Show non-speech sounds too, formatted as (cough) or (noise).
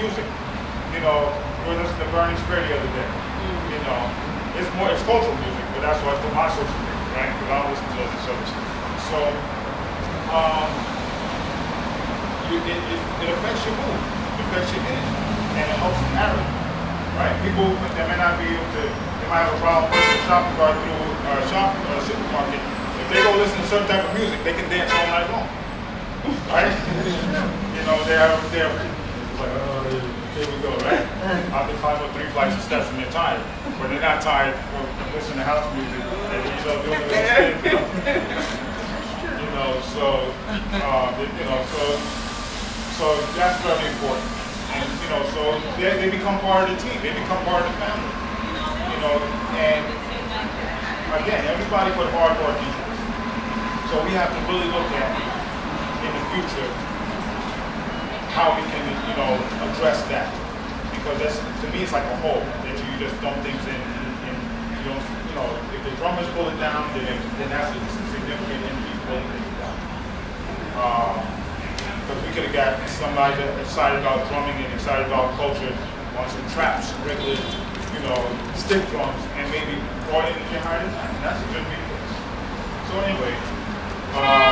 music. You know, we were listening to Burning Spear the other day. Mm. You know, it's more, it's cultural music, but that's why it's my social music, right? Because I don't listen to other shows. So, um, you, it, it, it affects your mood, it affects your energy, and it helps you carry, right? People, they may not be able to, they might have a problem pushing a shopping cart through or a shopping or a supermarket. If they go listen to certain type of music, they can dance all night long, right? (laughs) you know, they have, they have, like, oh, here we go, right? I've been climbing up three flights of steps and they're tired, but they're not tired from listening to house music and you know doing spin, you know. so uh, they- you know, so so that's very important. And you know, so they, they become part of the team, they become part of the family. You know, and again, everybody put hard work into this. So we have to really look at in the future how we can, you know, address that. Because that's, to me, it's like a hole that you just dump things in and, and you don't, you know, if the drummers pull it down, then, then that's a significant energy pulling it down. Because we could have got somebody that excited about drumming and excited about culture on some traps, regular, you know, stick drums, and maybe brought in the higher design. That's a good resource. So anyway, um,